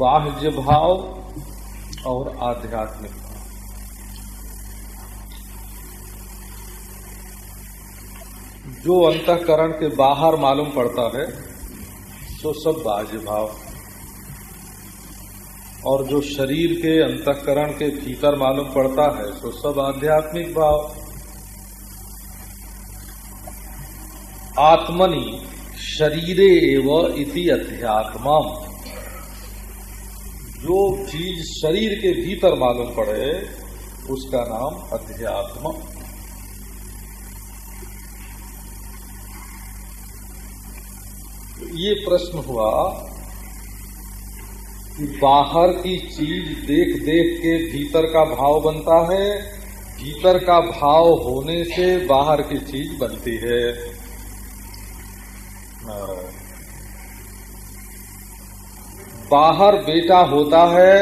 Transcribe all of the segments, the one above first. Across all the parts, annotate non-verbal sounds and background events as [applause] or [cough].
बाह्य भाव और आध्यात्मिक भाव। जो अंतकरण के बाहर मालूम पड़ता है, सो सब बाह्य भाव। और जो शरीर के अंतकरण के भीतर मालूम पड़ता है, सो सब आध्यात्मिक भाव। आत्मनि शरीरे एव इति अध्यात्म जो चीज़ शरीर के भीतर मालूम पड़े, उसका नाम अध्यात्म। ये प्रश्न हुआ कि बाहर की चीज़ देख देख के भीतर का भाव बनता है, भीतर का भाव होने से बाहर की चीज़ बनती है। बाहर बेटा होता है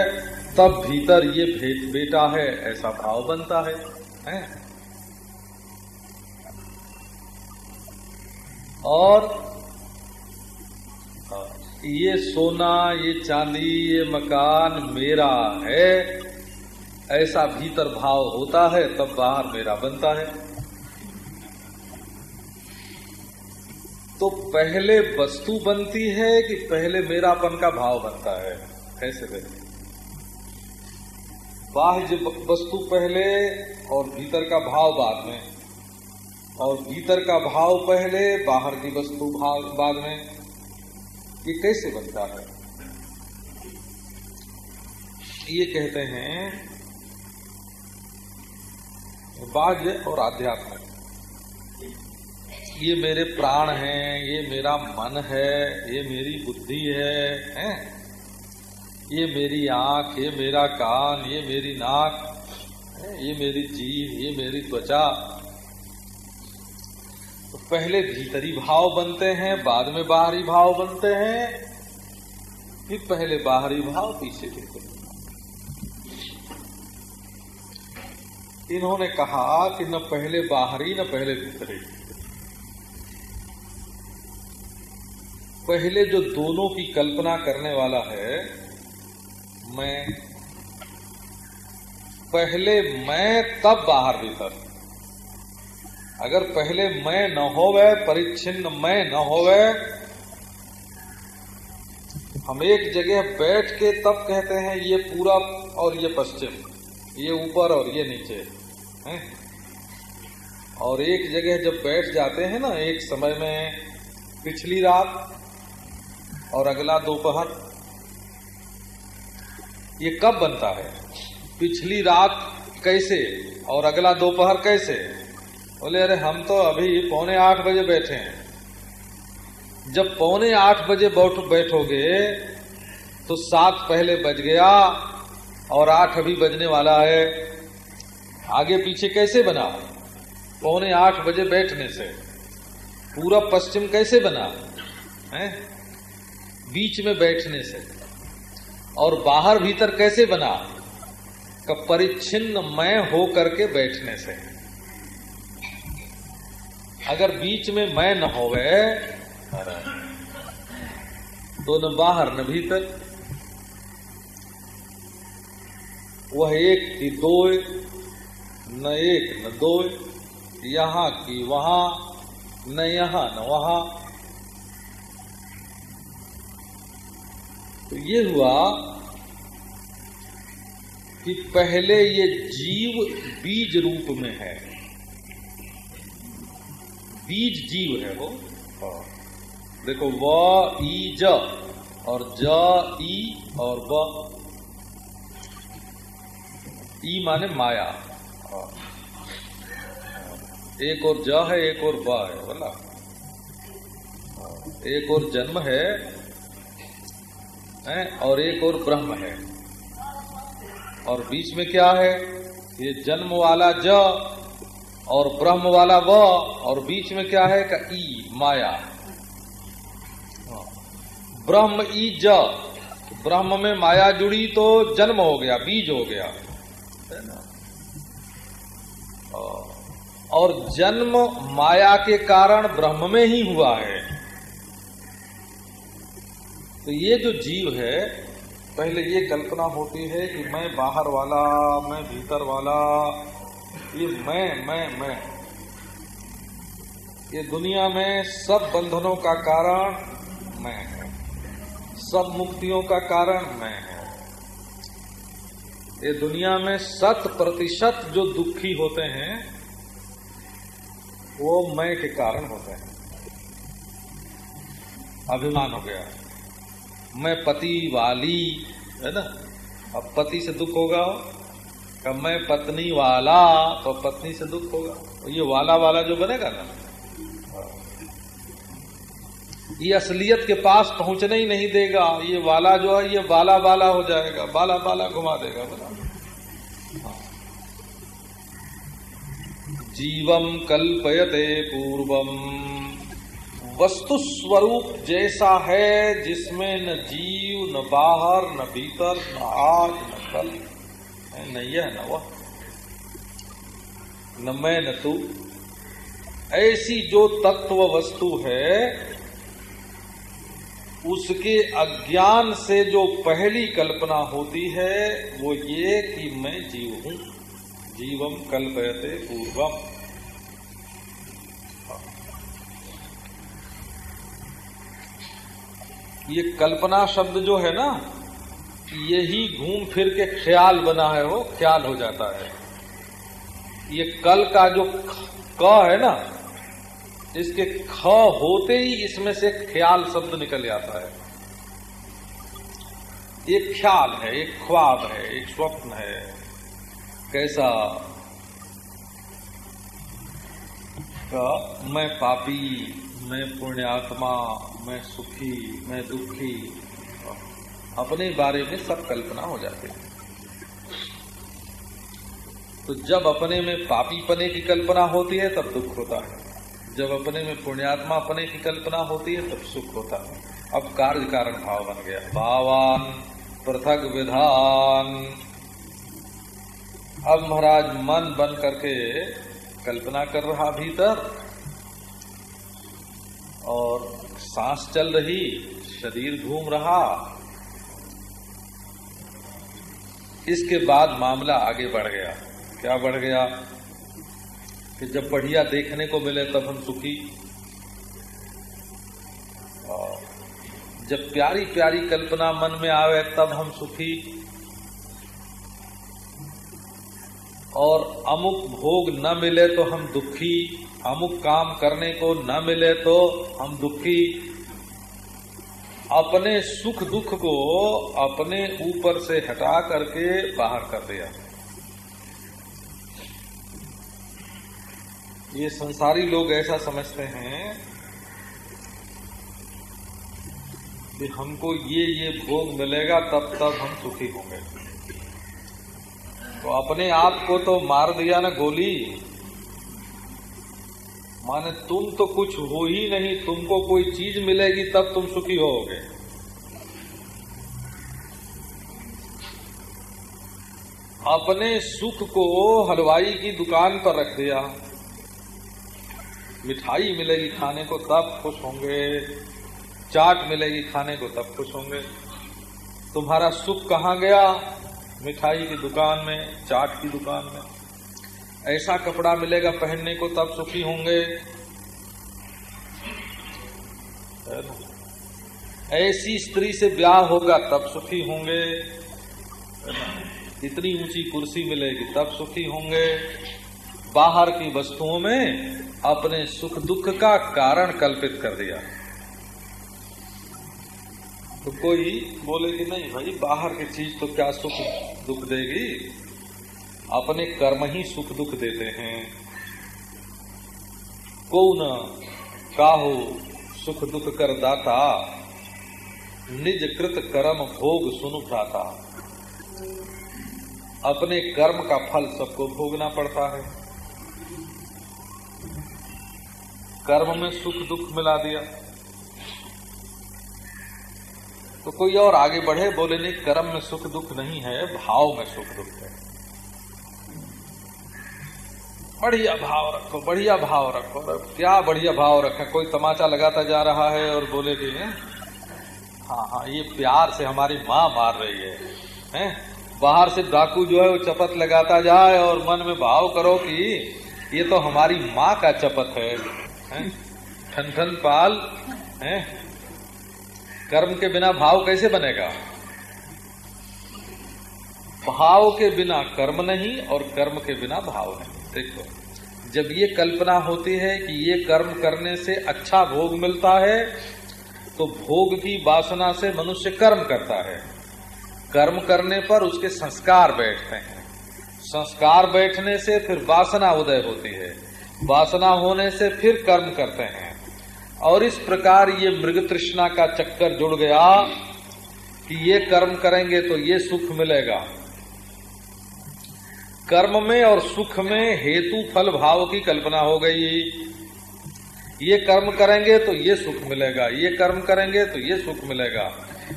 तब भीतर ये भेद बेटा है ऐसा भाव बनता है, है? और ये सोना ये चांदी ये मकान मेरा है ऐसा भीतर भाव होता है तब बाहर मेरा बनता है तो पहले वस्तु बनती है कि पहले मेरापन का भाव बनता है? कैसे बनती बाह्य वस्तु पहले और भीतर का भाव बाद में। और भीतर का भाव पहले, बाहर की वस्तु भाव बाद में। ये कैसे बनता है? ये कहते हैं बाह्य और आध्यात्मिक। ये मेरे प्राण हैं, ये मेरा मन है, ये मेरी बुद्धि है, हैं? ये मेरी आँख, ये मेरा कान, ये मेरी नाक ये मेरी जीभ, ये मेरी त्वचा। तो पहले भीतरी भाव बनते हैं, बाद में बाहरी भाव बनते हैं, फिर पहले बाहरी भाव पीछे के इन्होंने कहा कि न पहले बाहरी, न पहले भीतरी। पहले जो दोनों की कल्पना करने वाला है, मैं, पहले मैं तब बाहर भीतर अगर पहले मैं न होवे, परिच्छिन्न मैं न होवे, हम एक जगह बैठ के तब कहते हैं, ये पूरब और ये पश्चिम, ये ऊपर और ये नीचे, है? और एक जगह जब बैठ जाते हैं ना, एक समय में, पिछली रात और अगला दोपहर। ये कब बनता है? पिछली रात कैसे? और अगला दोपहर कैसे? बोले, अरे, हम तो अभी पौने आठ बजे बैठे हैं। जब पौने आठ बजे बैठ, बैठोगे तो सात पहले बज गया और आठ अभी बजने वाला है। आगे पीछे कैसे बना? पौने आठ बजे बैठने से। पूरा पश्चिम कैसे बना? है? बीच में बैठने से। और बाहर भीतर कैसे बना? का परिच्छिन्न मैं हो करके बैठने से। अगर बीच में मैं न होवे तो न बाहर न भीतर। वह एक की दो, न एक न दो, यहाँ की वहाँ, न यहाँ न वहाँ। तो ये हुआ कि पहले ये जीव बीज रूप में है बीज जीव है वो हाँ। देखो व ई ज और ज ई और ब ई माने माया हाँ। एक और ज है एक और ब है बोला हाँ। एक और जन्म है, है और एक और ब्रह्म है। और बीच में क्या है? ये जन्म वाला ज और ब्रह्म वाला व और बीच में क्या है? का ई, माया। ब्रह्म ई, ज। ब्रह्म में माया जुड़ी तो जन्म हो गया, बीज हो गया। है ना? और जन्म माया के कारण ब्रह्म में ही हुआ है। तो ये जो जीव है, पहले ये कल्पना होती है कि मैं बाहर वाला, मैं भीतर वाला, ये मैं मैं मैं। ये दुनिया में सब बंधनों का कारण मैं है। सब मुक्तियों का कारण मैं है। ये दुनिया में शत प्रतिशत जो दुखी होते हैं, वो मैं के कारण होते हैं। अभिमान हो गया। मैं पति वाली, है ना? अब पति से दुख होगा। कब मैं पत्नी वाला तो पत्नी से दुख होगा। ये वाला वाला जो बनेगा ना। ये असलियत के पास पहुँचने ही नहीं देगा। ये वाला जो है, ये बाला बाला हो जाएगा। बाला बाला घुमा देगा बना जीवम कल्पयते पूर्वम। वस्तु स्वरूप जैसा है, जिसमें न जीव, न बाहर, न भीतर, न आज न कल। न यह न वह? न मैं, न तू। ऐसी जो तत्व वस्तु है, उसके अज्ञान से जो पहली कल्पना होती है, वो ये कि मैं जीव हूँ। जीवम कल्पयते पूर्वम। ये कल्पना शब्द जो है ना, यही घूम फिर के ख्याल बना है, वो ख्याल हो जाता है। ये कल का जो क है ना, इसके ख होते ही इसमें से ख्याल शब्द निकल आता है। एक ख्याल है, एक ख्वाब है, एक स्वप्न है। कैसा? का, मैं पापी। मैं पुण्यात्मा, मैं सुखी, मैं दुखी। अपने बारे में सब कल्पना हो जाती है। तो जब अपने में पापी पने की कल्पना होती है, तब दुख होता है। जब अपने में पुण्यात्मा पने की कल्पना होती है, तब सुख होता है। अब कार्य कारण भाव बन गया। भावान, पृथक विधान। अब महाराज मन बन करके कल्पना कर रहा भीतर। और सांस चल रही, शरीर घूम रहा। इसके बाद मामला आगे बढ़ गया। क्या बढ़ गया? कि जब बढ़िया देखने को मिले तब हम सुखी। और जब प्यारी प्यारी कल्पना मन में आवे तब हम सुखी। और अमुक भोग न मिले तो हम दुखी। अमुक काम करने को न मिले तो हम दुखी। अपने सुख दुख को अपने ऊपर से हटा करके बाहर कर दिया। ये संसारी लोग ऐसा समझते हैं कि हमको ये ये भोग मिलेगा, तब तब हम सुखी होंगे। तो अपने आप को तो मार दिया ना गोली। माने तुम तो कुछ हो ही नहीं, तुमको कोई चीज़ मिलेगी, तब तुम सुखी होगे। अपने सुख को हलवाई की दुकान पर रख दिया। मिठाई मिलेगी खाने को, तब खुश होंगे। चाट मिलेगी खाने को, तब खुश होंगे। तुम्हारा सुख कहाँ गया? मिठाई की दुकान में, चाट की दुकान में। ऐसा कपड़ा मिलेगा पहनने को, तब सुखी होंगे। ऐसी स्त्री से ब्याह होगा, तब सुखी होंगे। इतनी ऊँची कुर्सी मिलेगी, तब सुखी होंगे। बाहर की वस्तुओं में अपने सुख दुख का कारण कल्पित कर दिया। तो कोई बोले कि नहीं भाई, बाहर की चीज़ तो क्या सुख दुख देगी? अपने कर्म ही सुख दुख देते हैं। को न काहो सुख दुख कर दाता निज कृत कर्म भोग सुनु भ्राता। अपने कर्म का फल सबको भोगना पड़ता है। कर्म में सुख दुख मिला दिया। तो कोई और आगे बढ़े, बोले, नहीं, कर्म में सुख दुख नहीं है, भाव में सुख दुख है। बढ़िया भाव रखो बढ़िया भाव रखो। क्या बढ़िया भाव रखे? कोई तमाचा लगाता जा रहा है और बोले कि हाँ? हाँ ये प्यार से हमारी माँ मार रही है हैं? बाहर से डाकू जो है वो चपत लगाता जाए और मन में भाव करो कि ये तो हमारी माँ का चपत है, ठन ठन पाल हैं? कर्म के बिना भाव कैसे बनेगा? भाव के बिना कर्म नहीं और कर्म के बिना भाव नहीं देखो, जब ये कल्पना होती है कि ये कर्म करने से अच्छा भोग मिलता है तो भोग की वासना से मनुष्य कर्म करता है। कर्म करने पर उसके संस्कार बैठते हैं। संस्कार बैठने से फिर वासना उदय होती है। वासना होने से फिर कर्म करते हैं। और इस प्रकार ये मृग तृष्णा का चक्कर जुड़ गया कि ये कर्म करेंगे तो ये सुख मिलेगा। कर्म में और सुख में हेतु फल भाव की कल्पना हो गई। ये कर्म करेंगे तो ये सुख मिलेगा, ये कर्म करेंगे तो ये सुख मिलेगा,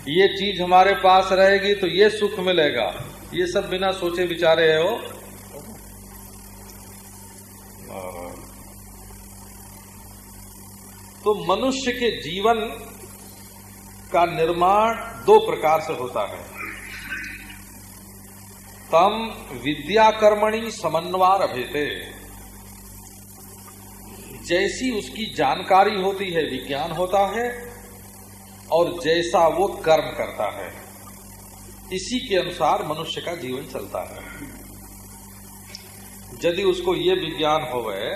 ये चीज़ हमारे पास रहेगी तो ये सुख मिलेगा। ये सब बिना सोचे विचारे है वो। तो मनुष्य के जीवन का निर्माण दो प्रकार से होता है। तम विद्या कर्मणि समन्वार अभेते जैसी उसकी जानकारी होती है, विज्ञान होता है, और जैसा वो कर्म करता है, इसी के अनुसार मनुष्य का जीवन चलता है। यदि उसको ये विज्ञान हो गए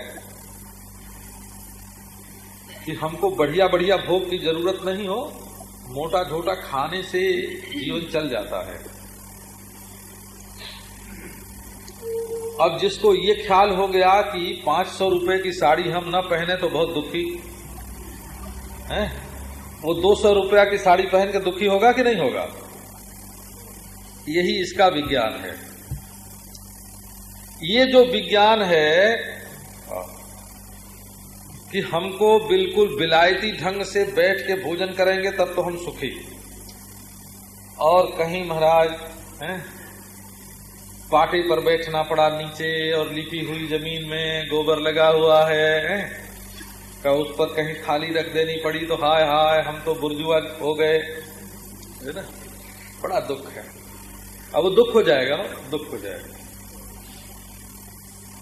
कि हमको बढ़िया बढ़िया भोग की ज़रूरत नहीं हो मोटा झोटा खाने से जीवन चल जाता है। अब जिसको ये ख्याल हो गया कि पाँच सौ रुपए की साड़ी हम न पहने तो बहुत दुखी। है? वो दो सौ रुपया की साड़ी पहन के दुखी होगा कि नहीं होगा? यही इसका विज्ञान है। ये जो विज्ञान है, कि हमको बिल्कुल बिलायती ढंग से बैठ के भोजन करेंगे तब तो हम सुखी। और कहीं महाराज, हैं? पाटे पर बैठना पड़ा नीचे और लिपी हुई ज़मीन में, गोबर लगा हुआ है का उस पर कहीं खाली रख देनी पड़ी तो हाय हाय, हम तो बुर्जुआ हो गए। है ना, बड़ा दुख है। अब वो दुख हो जाएगा ना दुख हो जाएगा।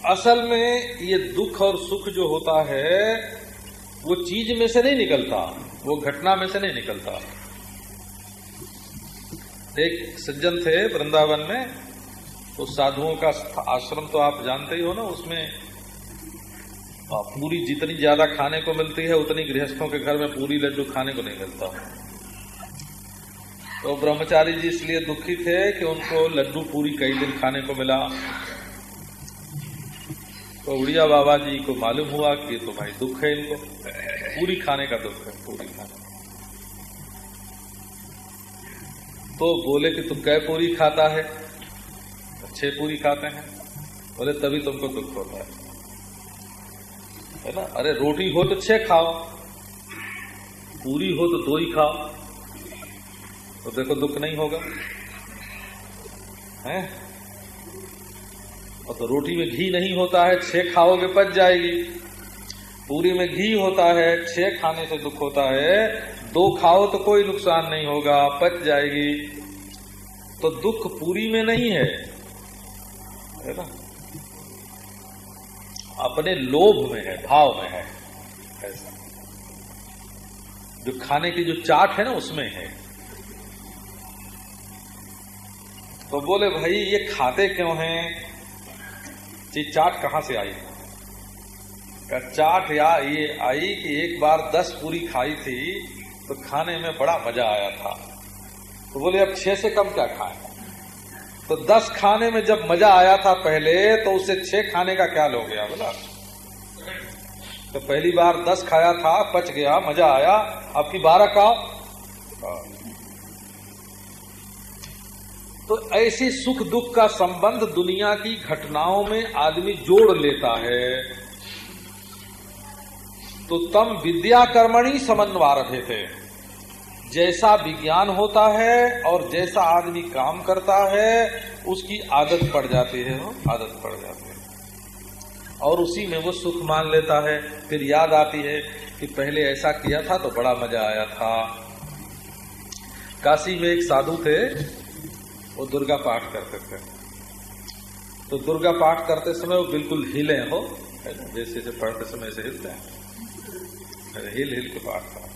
असल में ये दुख और सुख जो होता है, वो चीज़ में से नहीं निकलता, वो घटना में से नहीं निकलता। एक सज्जन थे वृंदावन में तो साधुओं का आश्रम तो आप जानते ही हो ना, उसमें पूरी जितनी ज़्यादा खाने को मिलती है, उतनी गृहस्थों के घर में पूरी लड्डू खाने को नहीं मिलता। तो ब्रह्मचारी जी इसलिए दुखी थे कि उनको लड्डू पूरी कई दिन खाने को मिला। तो उड़िया बाबा जी को मालूम हुआ कि तो भाई दुख है इनको। पूरी खाने का दुख है, पूरी खाने। तो बोले कि तुम कै पूरी खाता है? छह पूरी खाते हैं। बोले, तभी तुमको दुख होता है। है ना? अरे, रोटी हो तो छह खाओ, पूरी हो तो दो ही खाओ। तो देखो, दुख नहीं होगा। है? और तो रोटी में घी नहीं होता है, छह खाओगे, पच जाएगी। पूरी में घी होता है, छह खाने से दुख होता है। दो खाओ तो कोई नुकसान नहीं होगा, पच जाएगी। तो दुख पूरी में नहीं है। है ना अपने लोभ में है, भाव में है, ऐसा। जो खाने की जो चाट है ना, उसमें है। तो बोले, भाई, ये खाते क्यों हैं? ये चाट कहाँ से आई? का चाट या ये आई कि एक बार दस पूरी खाई थी तो खाने में बड़ा मज़ा आया था। तो बोले, अब छह से कम क्या खाए? तो दस खाने में जब मज़ा आया था पहले तो उसे छह खाने का ख्याल हो गया बोला। तो पहली बार दस खाया था, पच गया, मज़ा आया। अब की बारह का तो ऐसी सुख दुख का संबंध दुनिया की घटनाओं में आदमी जोड़ लेता है। तो तम विद्या कर्मणी समन्वार थे जैसा विज्ञान होता है और जैसा आदमी काम करता है, उसकी आदत पड़ जाती है आदत पड़ जाती है। और उसी में वो सुख मान लेता है। फिर याद आती है कि पहले ऐसा किया था तो बड़ा मज़ा आया था। काशी में एक साधु थे, वो दुर्गा पाठ करते थे। तो दुर्गा पाठ करते समय वो बिल्कुल हिले हो जैसे जैसे पढ़ते समय ऐसे हिलते हैं। हिल हिल के पाठ करा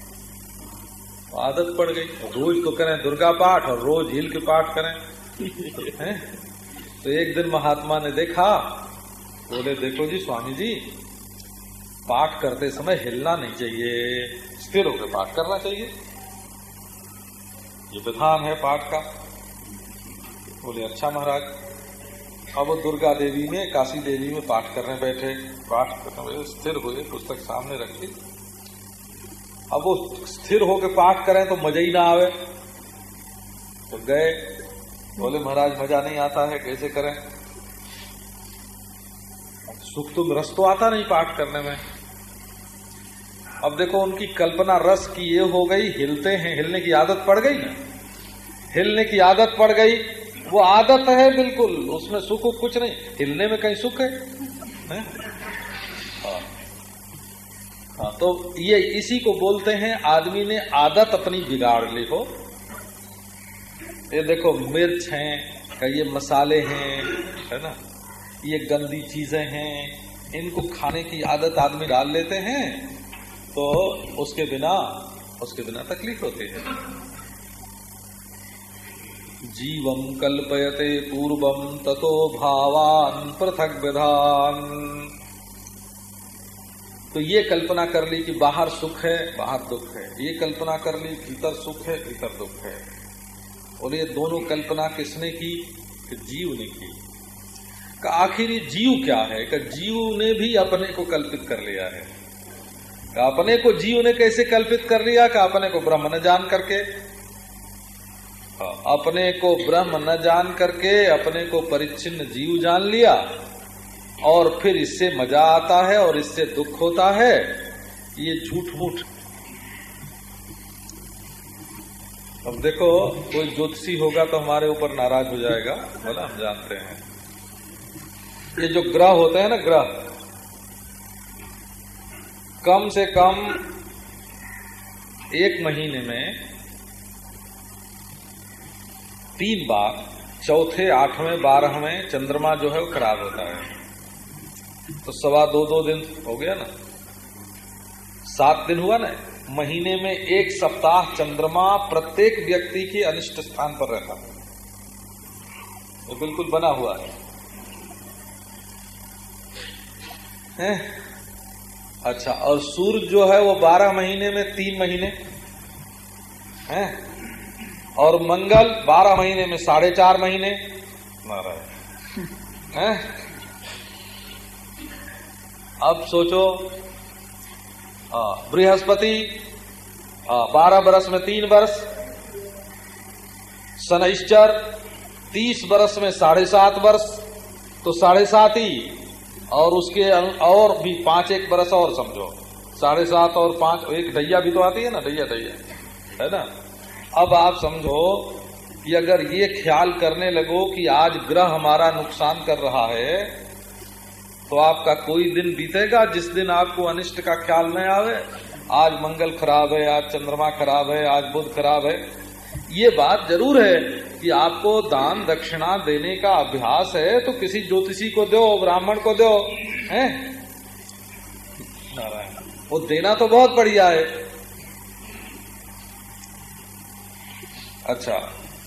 तो आदत पड़ गई। रोज तो करें दुर्गा पाठ और रोज हिल के पाठ करें। [laughs] है? तो एक दिन महात्मा ने देखा बोले देखो जी स्वामी जी पाठ करते समय हिलना नहीं चाहिए स्थिर होकर पाठ करना चाहिए। ये विधान है पाठ का। बोले अच्छा महाराज अब वो दुर्गा देवी में काशी देवी में पाठ करने बैठे। पाठ करने स्थिर हुए पुस्तक सामने रखी। अब वो स्थिर होकर पाठ करें तो मज़ा ही ना आवे। तो गए। बोले महाराज मज़ा नहीं आता है कैसे करें? सुख तो रस तो आता नहीं पाठ करने में। अब देखो उनकी कल्पना रस की ये हो गई हिलते हैं। हिलने की आदत पड़ गई ना? हिलने की आदत पड़ गई। वो आदत है बिल्कुल उसमें सुख कुछ नहीं। हिलने में कहीं सुख है, है? हाँ? हाँ तो ये इसी को बोलते हैं, आदमी ने आदत अपनी बिगाड़ ली हो। ये देखो, मिर्च हैं ये मसाले हैं, है ना? ये गंदी चीज़ें हैं, इनको खाने की आदत आदमी डाल लेते हैं तो उसके बिना उसके बिना तकलीफ़ होती है। जीवम कल्पयते पूर्वम ततो भावान पृथक विधान। तो ये कल्पना कर ली कि बाहर सुख है, बाहर दुख है। ये कल्पना कर ली, भीतर सुख है, भीतर दुख है। और ये दोनों कल्पना किसने की? कि जीव ने की। का आखिर ये जीव क्या है? कि जीव ने भी अपने को कल्पित कर लिया है। का अपने को जीव ने कैसे कल्पित कर लिया? का अपने को ब्रह्म न जान करके। अपने को ब्रह्म न जान करके अपने को परिच्छिन्न जीव जान लिया। और फिर इससे मज़ा आता है और इससे दुख होता है। ये झूठ मूठ। अब देखो, कोई ज्योतिषी होगा तो हमारे ऊपर नाराज़ हो जाएगा। बोला, हम जानते हैं। ये जो ग्रह होते हैं ना, ग्रह। कम से कम एक महीने में तीन बार, चौथे, आठवें, बारहवें चंद्रमा जो है वो खराब होता है। तो सवा दो दो दिन हो गया ना। सात दिन हुआ ना, महीने में एक सप्ताह चंद्रमा प्रत्येक व्यक्ति के अनिष्ट स्थान पर रहता है। वो बिल्कुल बना हुआ है। हैं? अच्छा और सूर्य जो है वो बारह महीने में तीन महीने। हैं? और मंगल बारह महीने में साढ़े चार महीने। नारायण। हैं? अब सोचो बृहस्पति बारह बरस में तीन वर्ष शनिश्चर, तीस बरस में साढ़े सात वर्ष तो साढ़े सात ही, और उसके और भी पाँच एक बरस और समझो। साढ़े सात और पाँच, एक ढैया भी तो आती है ना ढैया ढैया है ना? अब आप समझो कि अगर ये ख्याल करने लगो कि आज ग्रह हमारा नुकसान कर रहा है तो आपका कोई दिन बीतेगा जिस दिन आपको अनिष्ट का ख्याल न आवे? आज मंगल खराब है, आज चंद्रमा खराब है, आज बुध खराब है। ये बात ज़रूर है कि आपको दान दक्षिणा देने का अभ्यास है तो किसी ज्योतिषी को दो, ब्राह्मण को दो, हैं? वो देना तो बहुत बढ़िया है। अच्छा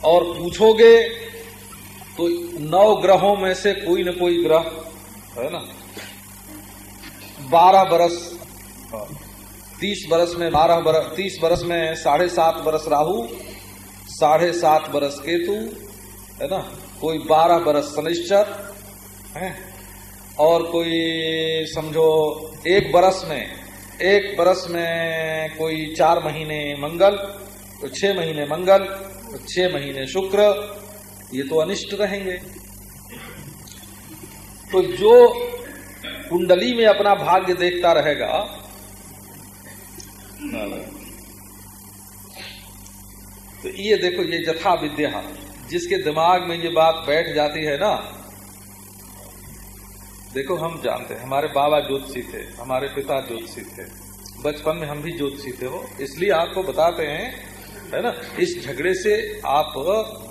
और पूछोगे तो नौ ग्रहों में से कोई न कोई ग्रह, है ना? बारह बरस, तीस बरस में बारह बरस तीस बरस में साढ़े सात बरस राहु, साढ़े सात बरस केतु, है ना? कोई बारह बरस शनिश्चर है? और कोई समझो एक बरस में, एक बरस में कोई चार महीने मंगल तो छह महीने मंगल तो छह महीने शुक्र, ये तो अनिष्ट रहेंगे। तो जो कुंडली में अपना भाग्य देखता रहेगा। तो ये देखो, ये जथा विद्या जिसके दिमाग में ये बात बैठ जाती है ना, देखो हम जानते हैं, हमारे बाबा ज्योतिषी थे, हमारे पिता ज्योतिषी थे, बचपन में हम भी ज्योतिषी थे वो, इसलिए आपको बताते हैं, है ना, इस झगड़े से आप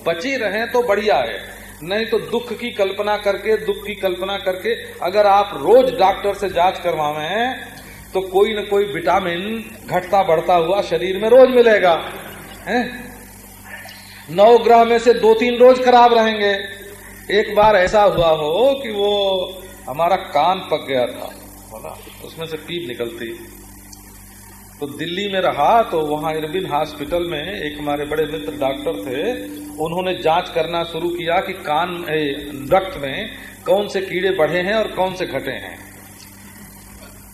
बचे रहें तो बढ़िया है। नहीं तो दुख की कल्पना करके, दुख की कल्पना करके अगर आप रोज डॉक्टर से जाँच करवावे तो कोई न कोई विटामिन घटता बढ़ता हुआ शरीर में रोज मिलेगा। है? नौ ग्रह में से दो तीन रोज खराब रहेंगे। एक बार ऐसा हुआ हो कि वो हमारा कान पक गया था। बोला उसमें से पीप निकलती। तो दिल्ली में रहा तो वहाँ इरबिन हॉस्पिटल में एक हमारे बड़े मित्र डॉक्टर थे, उन्होंने जाँच करना शुरू किया कि कान रक्त में कौन से कीड़े बढ़े हैं और कौन से घटे हैं।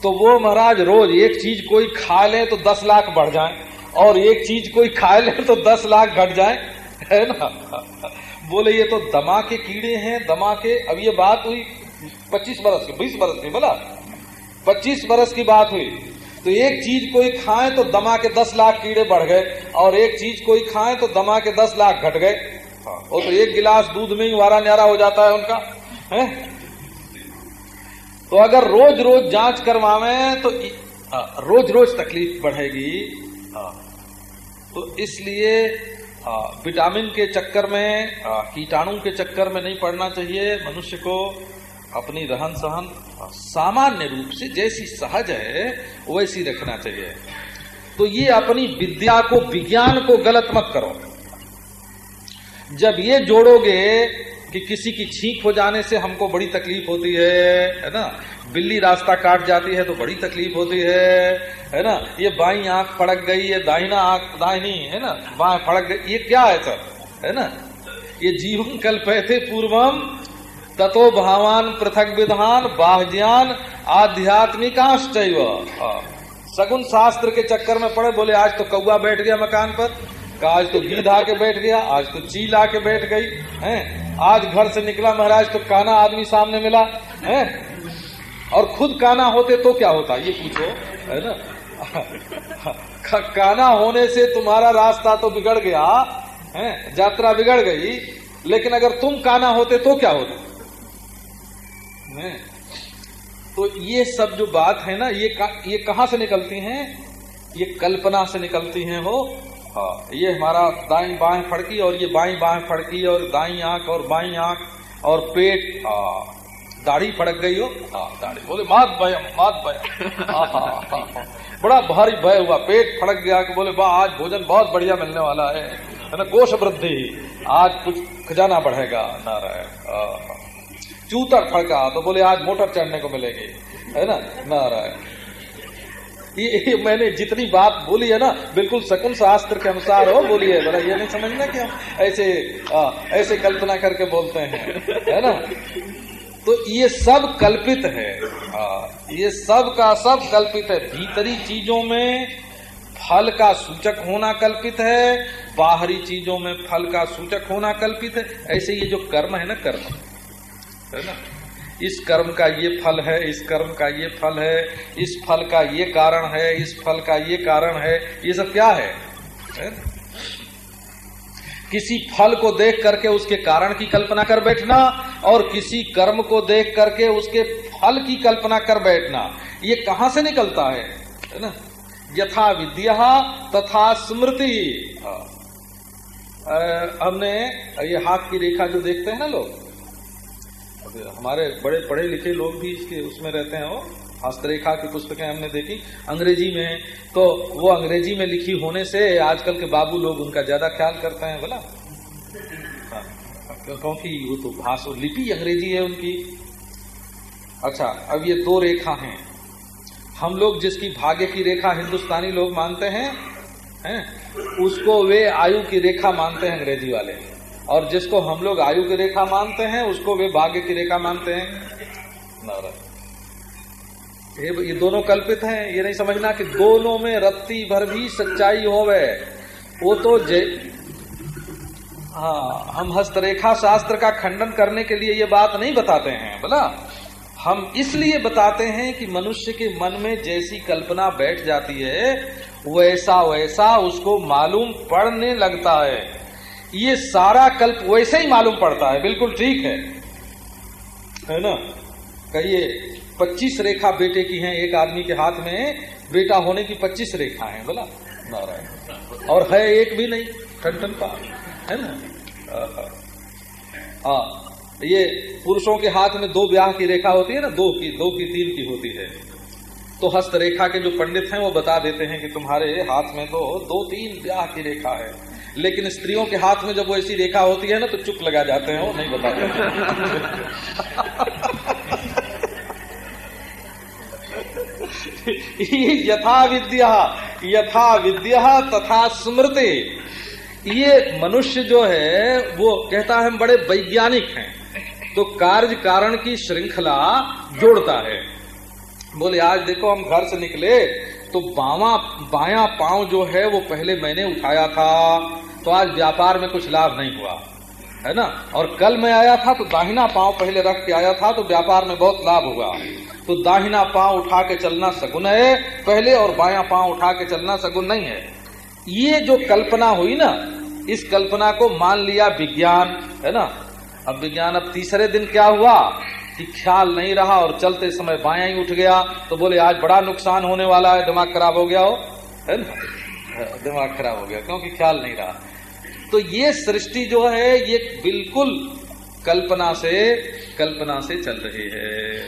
तो वो महाराज रोज एक चीज़ कोई खा ले तो दस लाख बढ़ जाए, और एक चीज़ कोई खा ले तो दस लाख घट जाए, है ना? बोले, ये तो दमा के कीड़े हैं, दमा के, अब ये बात हुई पच्चीस बरस की, बीस बरस की बोला, पच्चीस बरस की बात हुई। तो एक चीज़ कोई खाए तो दमा के दस लाख कीड़े बढ़ गए, और एक चीज़ कोई खाए तो दमा के दस लाख घट गए। वो तो एक गिलास दूध में ही वारा न्यारा हो जाता है उनका, है? तो अगर रोज रोज जाँच करवावे तो रोज रोज तकलीफ़ बढ़ेगी। तो इसलिए विटामिन के चक्कर में कीटाणु के चक्कर में नहीं पड़ना चाहिए। मनुष्य को अपनी रहन सहन सामान्य रूप से जैसी सहज है, वैसी रखना चाहिए। तो ये अपनी विद्या को, विज्ञान को गलत मत करो। जब ये जोड़ोगे कि किसी की छींक हो जाने से हमको बड़ी तकलीफ़ होती है है ना? बिल्ली रास्ता काट जाती है तो बड़ी तकलीफ़ होती है है ना? ये बाई आँख फड़क गई, ये दाहिना आँख, दाहिनी, है ना? बाएँ फड़क गई, ये क्या है सर, है ना? ये जीवन कल्पे पूर्वम ततो भावान पृथक विधान, बाह्यान आध्यात्मिकाश्च सगुन शास्त्र के चक्कर में पड़े, बोले, आज तो कौआ बैठ गया मकान पर, आज तो गीध आके बैठ गया, आज तो चील आके बैठ गई, है? आज घर से निकला महाराज तो काना आदमी सामने मिला, है? और खुद काना होते तो क्या होता, ये पूछो, है ना? [laughs] काना होने से तुम्हारा रास्ता तो बिगड़ गया, है? यात्रा बिगड़ गई, लेकिन अगर तुम काना होते तो क्या होता? तो ये सब जो बात है ना ये का, ये कहा से निकलती हैं? ये कल्पना से निकलती हैं हो हाँ ये हमारा दाई बाएँ फड़की और ये बाई बाएँ फड़की और दाई आँख और बाई आँख और पेट। हाँ दाढ़ी फड़क गई हो। हाँ दाढ़ी बोले मात भय मात भय। [laughs] हाँ, हाँ, बड़ा भारी भय हुआ। पेट फड़क गया कि बोले वाह आज भोजन बहुत बढ़िया मिलने वाला है। ना कोष वृद्धि। आज कुछ खजाना बढ़ेगा नारायण। चूतर फड़का तो बोले आज मोटर चढ़ने को मिलेगी। है ना? नारायण। ये, ये मैंने जितनी बात बोली है ना बिल्कुल शकुन शास्त्र के अनुसार हो बोली है। बड़ा ये नहीं समझना क्या? ऐसे आ, ऐसे कल्पना करके बोलते हैं। है ना? तो ये सब कल्पित है। आ, ये सब का सब कल्पित है। भीतरी चीज़ों में फल का सूचक होना कल्पित है बाहरी चीज़ों में फल का सूचक होना कल्पित है। ऐसे ये जो कर्म है ना कर्म। है ना? इस कर्म का ये फल है इस कर्म का ये फल है इस फल का ये कारण है इस फल का ये कारण है ये सब क्या है, है? किसी फल को देख करके उसके कारण की कल्पना कर बैठना और किसी कर्म को देख करके उसके फल की कल्पना कर बैठना ये कहाँ से निकलता है? है ना? यथा विद्या तथा स्मृति। हमने ये हाथ की रेखा जो देखते हैं ना लोग हमारे बड़े पढ़े लिखे लोग भी इसके उसमें रहते हैं वो। हस्तरेखा की पुस्तकें हमने देखी। अंग्रेज़ी में तो वो अंग्रेज़ी में लिखी होने से आजकल के बाबू लोग उनका ज़्यादा ख्याल करते हैं बोला? हाँ, क्योंकि वो तो भाषा लिपि अंग्रेज़ी है उनकी। अच्छा अब ये दो रेखा हैं। हम लोग जिसकी भाग्य की रेखा हिंदुस्तानी लोग मानते हैं हैं उसको वे आयु की रेखा मानते हैं अंग्रेज़ी वाले। और जिसको हम लोग आयु की रेखा मानते हैं उसको वे भाग्य की रेखा मानते हैं। ये, ये दोनों कल्पित हैं। ये नहीं समझना कि दोनों में रत्ती भर भी सच्चाई हो गए वो तो जय हाँ हम हस्तरेखा शास्त्र का खंडन करने के लिए ये बात नहीं बताते हैं बोला? हम इसलिए बताते हैं कि मनुष्य के मन में जैसी कल्पना बैठ जाती है वैसा वैसा उसको मालूम पड़ने लगता है। ये सारा कल्प वैसे ही मालूम पड़ता है, बिल्कुल ठीक है। है ना? कहिए, पच्चीस रेखा बेटे की हैं, एक आदमी के हाथ में बेटा होने की पच्चीस रेखा है, बोला, नारायण। और है एक भी नहीं ठन पा है ना? हाँ ये पुरुषों के हाथ में दो ब्याह की रेखा होती है ना, दो की दो की तीन की होती है। तो हस्त रेखा के जो पंडित हैं, वो बता देते हैं कि तुम्हारे हाथ में तो दो तीन ब्याह की रेखा है। लेकिन स्त्रियों के हाथ में जब वो ऐसी रेखा होती है ना तो चुप लगा जाते हैं वो नहीं बताते [laughs] यथा विद्या यथा विद्या तथा स्मृति। ये मनुष्य जो है, वो कहता है हम बड़े वैज्ञानिक हैं तो कार्य कारण की श्रृंखला जोड़ता है। बोले, आज देखो हम घर से निकले तो बावा, बाया पाँव जो है वो पहले मैंने उठाया था। तो आज व्यापार में कुछ लाभ नहीं हुआ, है ना? और कल मैं आया था तो दाहिना पाँव पहले रख के आया था तो व्यापार में बहुत लाभ हुआ। तो दाहिना पाँव उठा के चलना सगुन है, पहले और बाया पाँव उठा के चलना सगुन नहीं है। ये जो कल्पना हुई ना, इस कल्पना को मान लिया विज्ञान, है ना? अब विज्ञान, अब तीसरे दिन क्या हुआ? कि ख्याल नहीं रहा और चलते समय बाया ही उठ गया तो बोले, आज बड़ा नुकसान होने वाला है, दिमाग खराब हो गया हो। है ना? दिमाग खराब हो गया, क्योंकि ख्याल नहीं रहा। तो ये सृष्टि जो है, ये बिल्कुल कल्पना से कल्पना से चल रही है।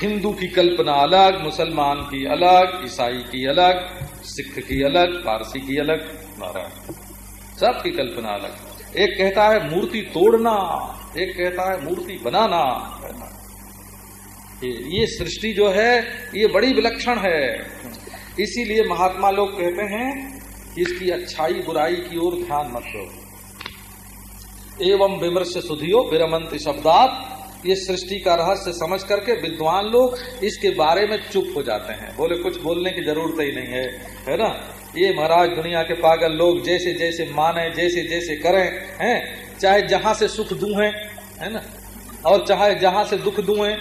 हिंदू की कल्पना अलग, मुसलमान की अलग, ईसाई की अलग, सिख की अलग, पारसी की अलग, नारायण। सबकी कल्पना अलग। एक कहता है, मूर्ति तोड़ना। एक कहता है, मूर्ति बनाना। ये सृष्टि जो है, ये बड़ी विलक्षण है। इसीलिए महात्मा लोग कहते हैं कि इसकी अच्छाई बुराई की ओर ध्यान मत दो। एवं विमर्श सुधियो विरमंत शब्दात, ये सृष्टि का रहस्य समझ करके विद्वान लोग इसके बारे में चुप हो जाते हैं। बोले, कुछ बोलने की ज़रूरत ही नहीं है है ना? ये महाराज दुनिया के पागल लोग जैसे जैसे माने जैसे जैसे करें, हैं? चाहे जहाँ से सुख दू है ना? और चाहे जहाँ से दुख दू है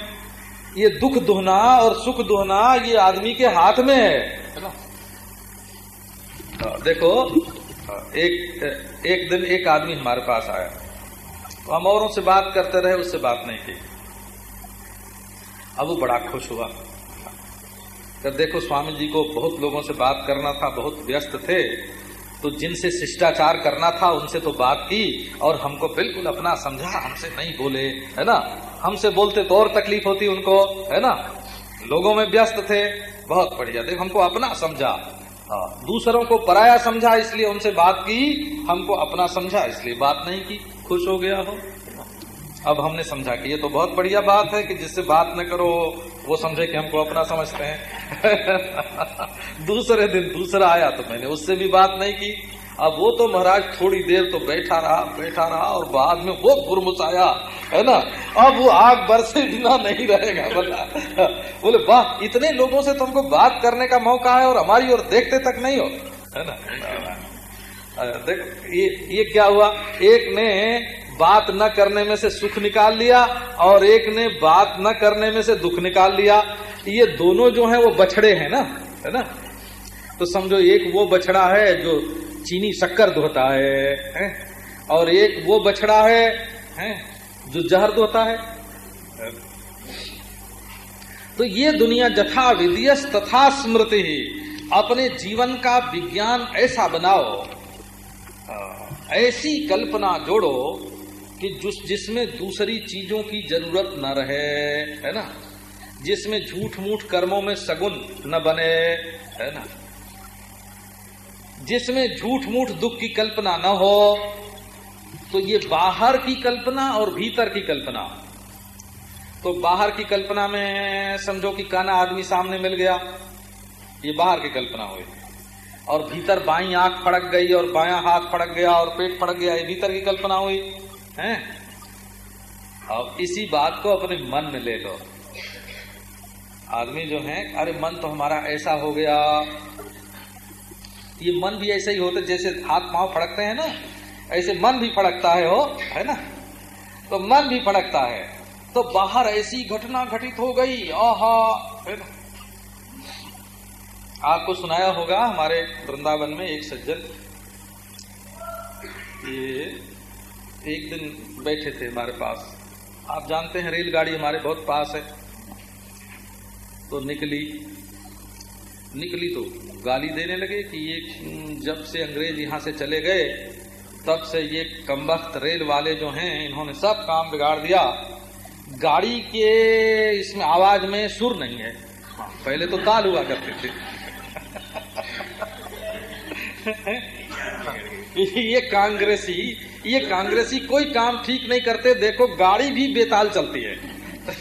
ये दुख दुहना और सुख दुहना ये आदमी के हाथ में है। ना देखो एक एक दिन एक आदमी हमारे पास आया। तो हम औरों से बात करते रहे, उससे बात नहीं की। अब वो बड़ा खुश हुआ। तो देखो, स्वामी जी को बहुत लोगों से बात करना था, बहुत व्यस्त थे। तो जिनसे शिष्टाचार करना था, उनसे तो बात की और हमको बिल्कुल अपना समझा, हमसे नहीं बोले, है ना? हमसे बोलते तो और तकलीफ़ होती उनको, है ना? लोगों में व्यस्त थे, बहुत बढ़िया। देख, हमको अपना समझा। हाँ दूसरों को पराया समझा, इसलिए उनसे बात की। हमको अपना समझा, इसलिए बात नहीं की। खुश हो गया हो। अब हमने समझा कि ये तो बहुत बढ़िया बात है कि जिससे बात न करो, वो समझे कि हमको अपना समझते हैं। [laughs] दूसरे दिन दूसरा आया तो मैंने उससे भी बात नहीं की। अब वो तो महाराज थोड़ी देर तो बैठा रहा बैठा रहा और बाद में वो गुरमुसाया है ना? अब वो आग बरसे बिना नहीं रहेगा बोला बोले, वाह, इतने लोगों से तुमको बात करने का मौका है और हमारी ओर देखते तक नहीं हो। है ना? देख, ये ये क्या हुआ? एक ने बात न करने में से सुख निकाल लिया और एक ने बात न करने में से दुख निकाल लिया। ये दोनों जो है, वो बछड़े हैं ना? है ना? तो समझो, एक वो बछड़ा है जो चीनी शक्कर धोता है, है? और एक वो बछड़ा है, है? जो जहर धोता है। तो ये दुनिया जथा विद्यस तथा स्मृति ही। अपने जीवन का विज्ञान ऐसा बनाओ ऐसी कल्पना जोड़ो कि जिस जिसमें दूसरी चीज़ों की ज़रूरत न रहे है ना? जिसमें झूठ मूठ कर्मों में सगुन न बने है ना? जिसमें झूठ मूठ दुख की कल्पना न हो तो ये बाहर की कल्पना और भीतर की कल्पना। तो बाहर की कल्पना में समझो कि काना आदमी सामने मिल गया, ये बाहर की कल्पना हुई। और भीतर बाई आँख फड़क गई और बाया हाथ फड़क गया और पेट फड़क गया, ये भीतर की कल्पना हुई, है? अब इसी बात को अपने मन में ले लो। आदमी जो है, अरे मन तो हमारा ऐसा हो गया ये मन भी ऐसे ही होते जैसे हाथ पाँव फड़कते हैं ना, ऐसे मन भी फड़कता है हो है ना? तो मन भी फड़कता है। तो बाहर ऐसी घटना घटित हो गई, आहा, है ना? आपको सुनाया होगा हमारे वृंदावन में एक सज्जन, ये एक दिन बैठे थे हमारे पास। आप जानते हैं, रेलगाड़ी हमारे बहुत पास है। तो निकली निकली तो गाली देने लगे कि ये जब से अंग्रेज़ यहाँ से चले गए तब से ये कमबख्त रेल वाले जो हैं इन्होंने सब काम बिगाड़ दिया। गाड़ी के इसमें आवाज़ में सुर नहीं है। हाँ, पहले तो ताल हुआ करते थे। [laughs] ये कांग्रेसी ये कांग्रेसी कोई काम ठीक नहीं करते देखो गाड़ी भी बेताल चलती है। [laughs]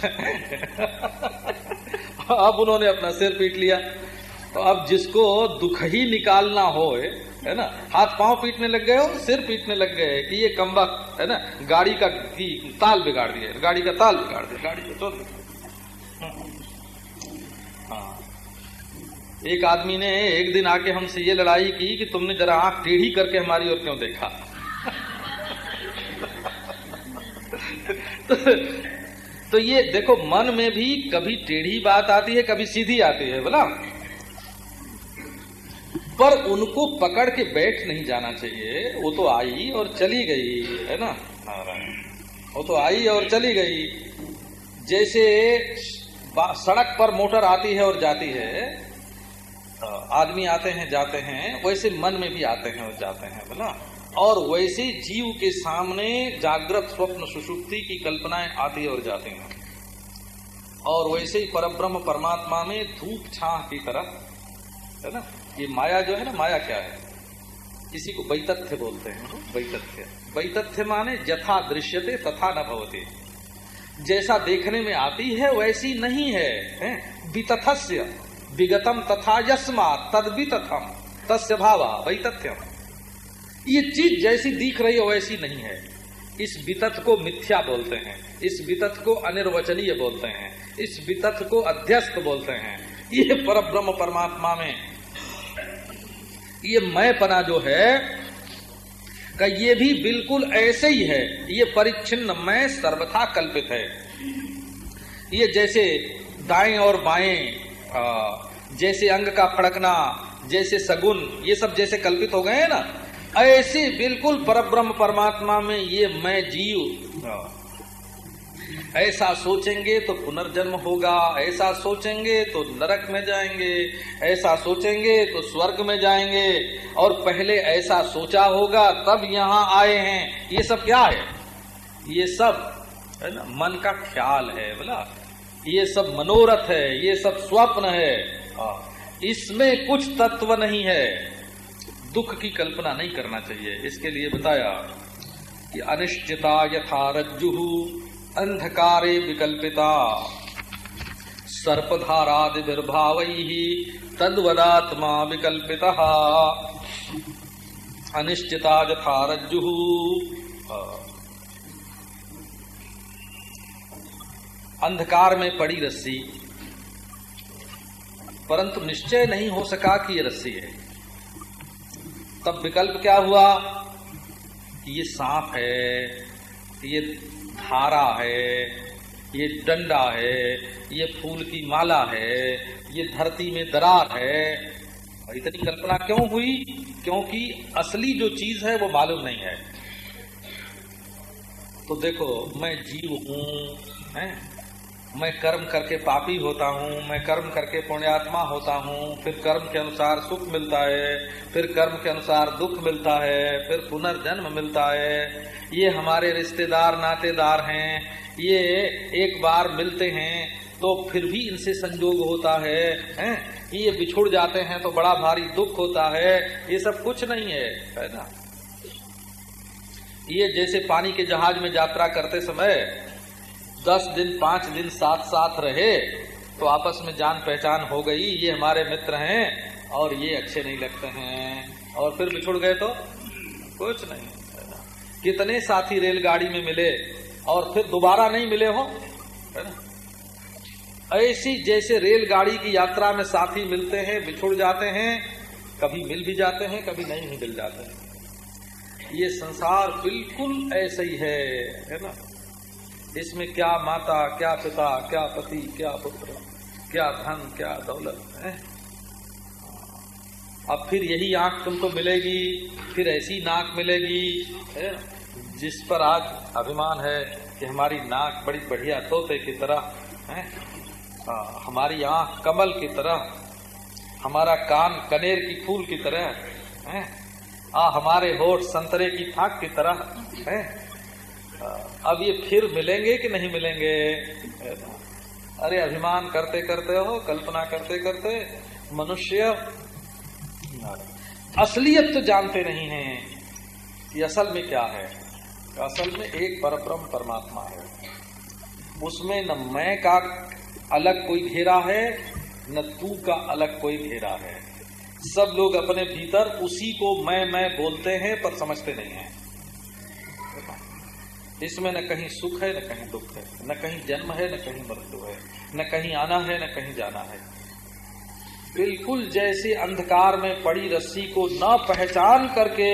अब उन्होंने अपना सिर पीट लिया। तो अब जिसको दुख ही निकालना हो है ना हाथ पाँव पीटने लग गए हो सिर पीटने लग गए कि ये कम्बक है ना गाड़ी का ताल बिगाड़ दिया गाड़ी का ताल बिगाड़ दिया गाड़ी का चोट हाँ। एक आदमी ने एक दिन आके हमसे ये लड़ाई की कि तुमने जरा आँख टेढ़ी करके हमारी ओर क्यों देखा? तो, तो ये देखो मन में भी कभी टेढ़ी बात आती है कभी सीधी आती है बोला? पर उनको पकड़ के बैठ नहीं जाना चाहिए। वो तो आई और चली गई है ना? वो तो आई और चली गई। जैसे सड़क पर मोटर आती है और जाती है आदमी आते हैं जाते हैं वैसे मन में भी आते हैं और जाते हैं बोला और वैसे जीव के सामने जागृत स्वप्न सुषुप्ति की कल्पनाएँ आती और जाती हैं। और वैसे ही परब्रह्म परमात्मा में धूप छाह की तरह है ना? ये माया जो है ना माया क्या है? किसी को वैतथ्य बोलते हैं वैतथ्य। वैतथ्य माने जथा दृश्यते तथा न भवते। जैसा देखने में आती है वैसी नहीं है, है? वितथस्य विगतम तथा यस्मा तद वितथम तस्य भावा वैतथ्यम। ये चीज़ जैसी दिख रही है वैसी नहीं है। इस वितत को मिथ्या बोलते हैं इस वितत को अनिर्वचनीय बोलते हैं इस वितत को अध्यस्त बोलते हैं। ये पर ब्रह्म परमात्मा में ये मैं पना जो है, का ये भी बिल्कुल ऐसे ही है, ये परिच्छिन्न मैं सर्वथा कल्पित है। ये जैसे दाएँ और बाएँ जैसे अंग का फड़कना, जैसे सगुन, ये सब जैसे कल्पित हो गए हैं ना, ऐसे बिल्कुल परब्रह्म परमात्मा में ये मैं जीव ऐसा सोचेंगे तो पुनर्जन्म होगा, ऐसा सोचेंगे तो नरक में जाएँगे, ऐसा सोचेंगे तो स्वर्ग में जाएँगे, और पहले ऐसा सोचा होगा तब यहाँ आए हैं। ये सब क्या है? ये सब, है ना, मन का ख्याल है, बोला। ये सब मनोरथ है, ये सब स्वप्न है। इसमें कुछ तत्व नहीं है। दुख की कल्पना नहीं करना चाहिए। इसके लिए बताया कि अनिश्चिता यथा रज्जु। अंधकारे विकल्पिता। सर्पधारादि सर्पधारादिर्भाव तद्वदात्मा विकल्पिता। अनिश्चिता यथा रज्जु। अंधकार में पड़ी रस्सी। परंतु निश्चय नहीं हो सका कि ये रस्सी है। तब विकल्प क्या हुआ? कि ये सांप है ये धारा है, ये डंडा है, ये फूल की माला है, ये धरती में दरार है। और इतनी कल्पना क्यों हुई? क्योंकि असली जो चीज़ है वो मालूम नहीं है। तो देखो, मैं जीव हूँ, है? मैं कर्म करके पापी होता हूँ, मैं कर्म करके पुण्यात्मा होता हूँ, फिर कर्म के अनुसार सुख मिलता है, फिर कर्म के अनुसार दुख मिलता है, फिर पुनर्जन्म मिलता है। ये हमारे रिश्तेदार, नातेदार हैं, ये एक बार मिलते हैं तो फिर भी इनसे संजोग होता है, हैं? ये बिछुड़ जाते हैं तो बड़ा भारी दुख होता है, ये सब कुछ नहीं है ना? ये जैसे पानी के जहाज़ में यात्रा करते समय दस दिन, पाँच दिन साथ साथ रहे तो आपस में जान पहचान हो गई, ये हमारे मित्र हैं, और ये अच्छे नहीं लगते हैं। और फिर बिछुड़ गए तो कुछ नहीं। कितने साथी रेलगाड़ी में मिले, और फिर दोबारा नहीं मिले हो? है ना? ऐसी जैसे रेलगाड़ी की यात्रा में साथी मिलते हैं, बिछुड़ जाते हैं, कभी मिल भी जाते हैं, कभी नहीं मिल जाते हैं। ये संसार बिल्कुल ऐसे ही है है ना? इसमें क्या माता क्या पिता क्या पति क्या पुत्र क्या धन क्या दौलत है? अब फिर यही आँख तुमको मिलेगी फिर ऐसी नाक मिलेगी है? जिस पर आज अभिमान है कि हमारी नाक बड़ी बढ़िया तोते की तरह है? आ, हमारी आँख कमल की तरह हमारा कान कनेर की फूल की तरह है? आ, हमारे होठ संतरे की थाक की तरह है? अब ये फिर मिलेंगे कि नहीं मिलेंगे? अरे, अभिमान करते करते हो, कल्पना करते करते मनुष्य असलियत तो जानते नहीं है कि असल में क्या है। असल में एक परब्रह्म परमात्मा है। उसमें न मैं का अलग कोई घेरा है, न तू का अलग कोई घेरा है। सब लोग अपने भीतर उसी को मैं मैं बोलते हैं पर समझते नहीं है। इसमें न कहीं सुख है, न कहीं दुख है, न कहीं जन्म है, न कहीं मृत्यु है, न कहीं आना है, न कहीं जाना है। बिल्कुल जैसे अंधकार में पड़ी रस्सी को न पहचान करके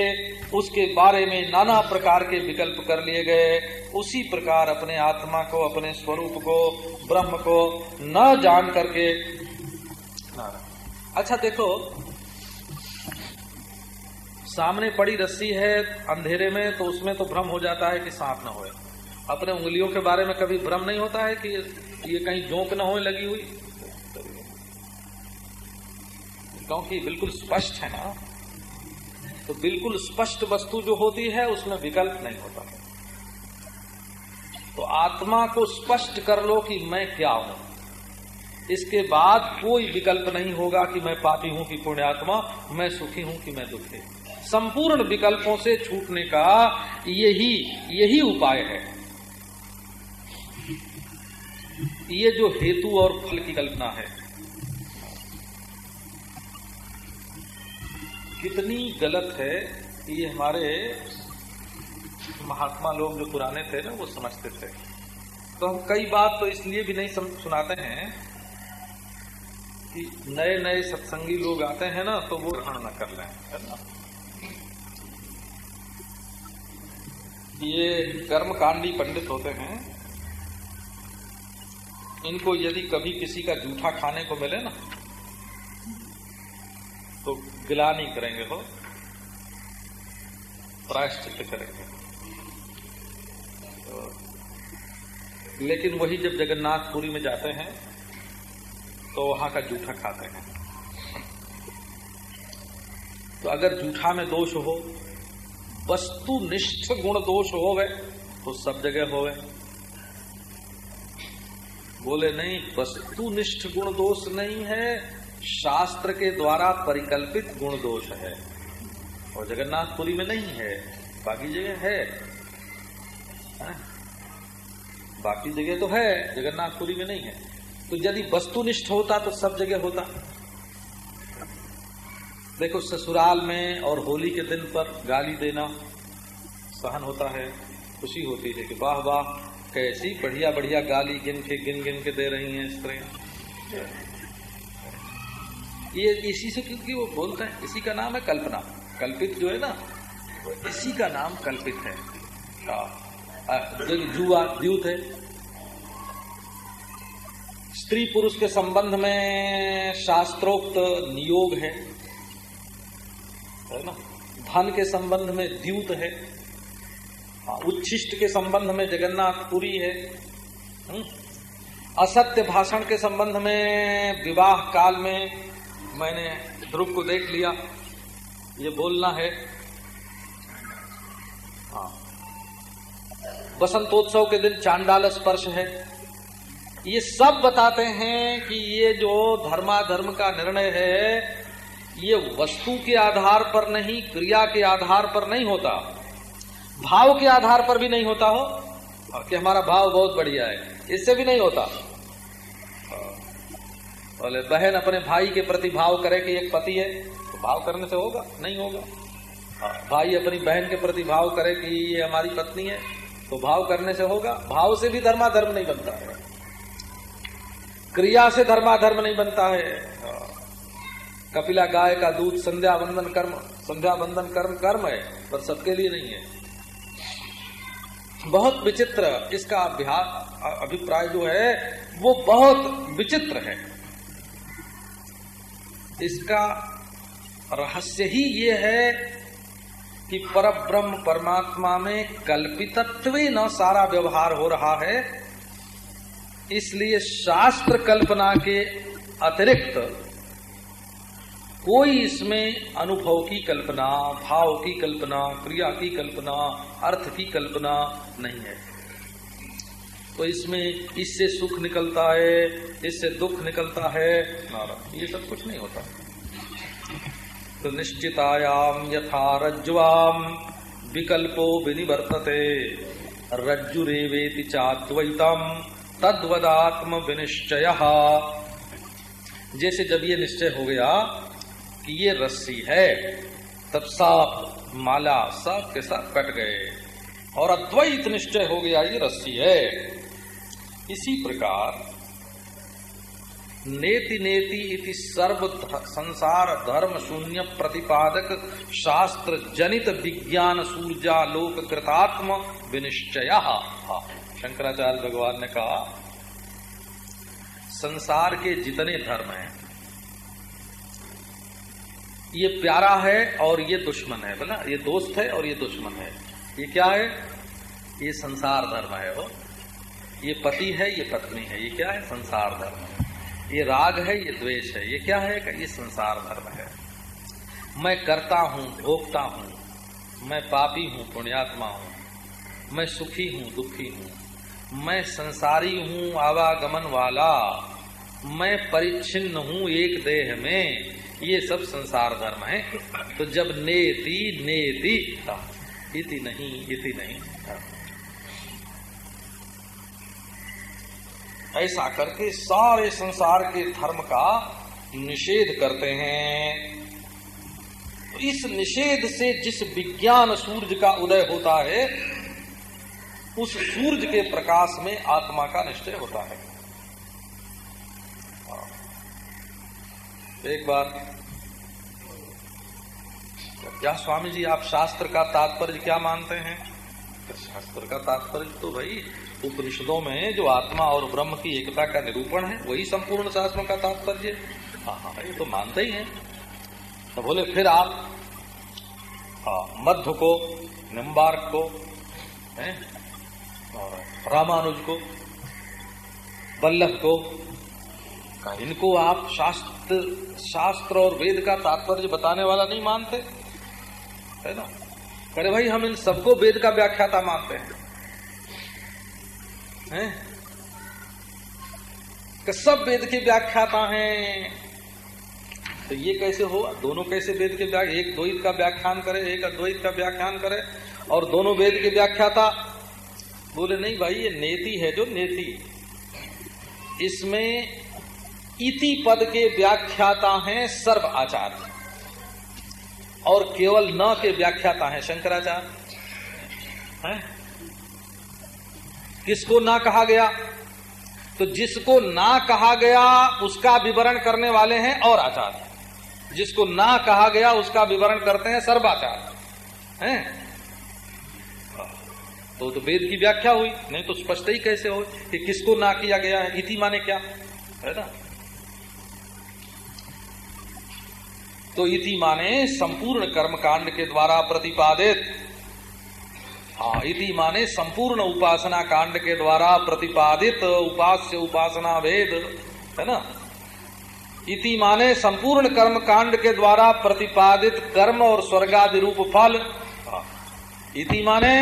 उसके बारे में नाना प्रकार के विकल्प कर लिए गए, उसी प्रकार अपने आत्मा को, अपने स्वरूप को, ब्रह्म को न जान करके। अच्छा देखो सामने पड़ी रस्सी है अंधेरे में तो उसमें तो भ्रम हो जाता है कि सांप न हो अपने उंगलियों के बारे में कभी भ्रम नहीं होता है कि ये कहीं जोंक न हो लगी हुई। क्योंकि बिल्कुल स्पष्ट है ना? तो बिल्कुल स्पष्ट वस्तु जो होती है, उसमें विकल्प नहीं होता। तो आत्मा को स्पष्ट कर लो कि मैं क्या हूँ। इसके बाद कोई विकल्प नहीं होगा कि मैं पापी हूँ कि पुण्यात्मा, मैं सुखी हूँ कि मैं दुखी संपूर्ण विकल्पों से छूटने का यही यही उपाय है। ये जो हेतु और फल की कल्पना है, कितनी गलत है, ये हमारे महात्मा लोग जो पुराने थे ना, वो समझते थे। तो हम कई बात तो इसलिए भी नहीं सुनाते हैं कि नए नए सत्संगी लोग आते हैं ना तो वो ग्रहण न कर लें करना ये कर्मकांडी पंडित होते हैं, इनको यदि कभी किसी का जूठा खाने को मिले ना तो गिला नहीं करेंगे हो, प्रायश्चित करेंगे। तो लेकिन वही जब जगन्नाथपुरी में जाते हैं तो वहाँ का जूठा खाते हैं। तो अगर जूठा में दोष हो वस्तुनिष्ठ गुण दोष हो गए तो सब जगह हो गए बोले, नहीं वस्तुनिष्ठ गुण दोष नहीं है, शास्त्र के द्वारा परिकल्पित गुण दोष है। और जगन्नाथपुरी में नहीं है, बाकी जगह है। हाँ? बाकी जगह तो है, जगन्नाथपुरी में नहीं है। तो यदि वस्तुनिष्ठ होता तो सब जगह होता। देखो, ससुराल में और होली के दिन पर गाली देना सहन होता है, खुशी होती है कि वाह वाह, कैसी बढ़िया बढ़िया गाली गिन के, गिन गिन के दे रही हैं स्त्रियाँ ये इसी से, क्योंकि वो बोलते हैं, इसी का नाम है कल्पना। कल्पित जो है ना इसी का नाम कल्पित है। जुआ, द्यूत है। स्त्री पुरुष के संबंध में शास्त्रोक्त नियोग है। है ना, धन के संबंध में द्यूत है। उच्छिष्ट के संबंध में जगन्नाथपुरी है। हम्म। असत्य भाषण के संबंध में, विवाह काल में मैंने ध्रुव को देख लिया। ये बोलना है। हाँ। बसंतोत्सव के दिन चांडाल स्पर्श है। ये सब बताते हैं कि ये जो धर्माधर्म का निर्णय है ये वस्तु के आधार पर नहीं क्रिया के आधार पर नहीं होता। भाव के आधार पर भी नहीं होता हो। कि हमारा भाव बहुत बढ़िया है। इससे भी नहीं होता। बोले बहन अपने भाई के प्रति भाव करे कि एक पति है तो भाव करने से होगा? नहीं होगा। हाँ, भाई अपनी बहन के प्रति भाव करे कि ये हमारी पत्नी है तो भाव करने से होगा। भाव से भी धर्माधर्म नहीं बनता। है क्रिया से धर्माधर्म नहीं बनता है। हाँ, कपिला गाय का दूध संध्या बंधन कर्म, संध्या बंधन कर्म कर्म है, पर सबके लिए नहीं है। बहुत विचित्र इसका अभ्यास अभिप्राय जो है, वो बहुत विचित्र है। इसका रहस्य ही ये है कि पर ब्रह्म परमात्मा में कल्पितत्व न सारा व्यवहार हो रहा है, इसलिए शास्त्र कल्पना के अतिरिक्त कोई इसमें अनुभव की कल्पना, भाव की कल्पना, क्रिया की कल्पना, अर्थ की कल्पना नहीं है। तो इसमें इससे सुख निकलता है, इससे दुख निकलता है ये सब कुछ नहीं होता। तो निश्चितायाम यथा रज्ज्वाम विकल्पो विनिवर्तते, रज्जुरेवेति चाद्वैतम तद्वदात्म विनिश्चय जैसे जब ये निश्चय हो गया कि ये रस्सी है। तब सांप, माला सब के सब कट गए और अद्वैत निश्चय हो गया, ये रस्सी है। इसी प्रकार नेति नेति इति सर्व संसार धर्म शून्य प्रतिपादक शास्त्र जनित विज्ञान सूर्यालोक कृतात्म विनिश्चय। शंकराचार्य भगवान ने कहा, संसार के जितने धर्म हैं ये प्यारा है और ये दुश्मन है, बोला, ये दोस्त है और ये दुश्मन है। ये क्या है? ये संसार धर्म है वो। ये पति है, ये पत्नी है, ये क्या है? संसार धर्म है। ये राग है, ये द्वेष है। ये क्या है? ये संसार धर्म है। मैं करता हूँ, भोगता हूँ। मैं पापी हूँ, पुण्यात्मा हूँ। मैं सुखी हूँ, दुखी हूँ। मैं संसारी हूँ, आवागमन वाला। मैं परिच्छिन्न हूँ एक देह में। ये सब संसार धर्म है। तो जब नेति नेति इति नहीं इति नहीं ऐसा करके सारे संसार के धर्म का निषेध करते हैं। तो इस निषेध से जिस विज्ञान सूर्य का उदय होता है, उस सूर्य के प्रकाश में आत्मा का निश्चय होता है। एक बार। क्या स्वामी जी आप शास्त्र का तात्पर्य क्या मानते हैं? शास्त्र का तात्पर्य तो भाई, उपनिषदों में जो आत्मा और ब्रह्म की एकता का निरूपण है, वही संपूर्ण शास्त्रों का तात्पर्य हाँ। हाँ ये तो मानते ही हैं। तो बोले, फिर आप हाँ मध्य को, निम्बार्क को, है, और रामानुज को बल्लभ को, इनको आप शास्त्र शास्त्र और वेद का तात्पर्य बताने वाला नहीं मानते, है ना? करे भाई, हम इन सबको वेद का व्याख्याता मानते हैं। हैं? कि सब वेद के व्याख्याता हैं। तो ये कैसे हो दोनों कैसे वेद के व्याख्या एक द्वैत का व्याख्यान करे, एक अद्वैत का व्याख्यान करे, और दोनों वेद के व्याख्याता बोले, नहीं भाई, ये नेति है जो नेति। इसमें इति पद के व्याख्याता हैं सर्व आचार्य। और केवल न के व्याख्याता हैं शंकराचार्य। हैं? किसको ना कहा गया? तो जिसको ना कहा गया, उसका विवरण करने वाले हैं और आचार्य। जिसको ना कहा गया, उसका विवरण करते हैं सर्वाचार्य हैं? तो तो वेद की व्याख्या हुई, नहीं तो स्पष्ट ही कैसे हो कि किसको ना किया गया है? इति माने क्या? है ना? तो इति माने संपूर्ण कर्मकांड के द्वारा प्रतिपादित हाँ इति माने संपूर्ण उपासना कांड के द्वारा प्रतिपादित उपास्य उपासना भेद है ना इति माने संपूर्ण कर्म कांड के द्वारा प्रतिपादित कर्म और स्वर्गादि रूप फल हाँ। इति माने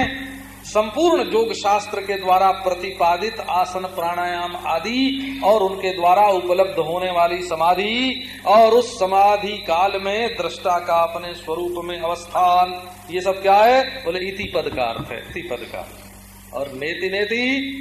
संपूर्ण योग शास्त्र के द्वारा प्रतिपादित आसन प्राणायाम आदि और उनके द्वारा उपलब्ध होने वाली समाधि और उस समाधि काल में दृष्टा का अपने स्वरूप में अवस्थान, ये सब क्या है? बोले, इति पद का अर्थ है इति पद का और नेति नेति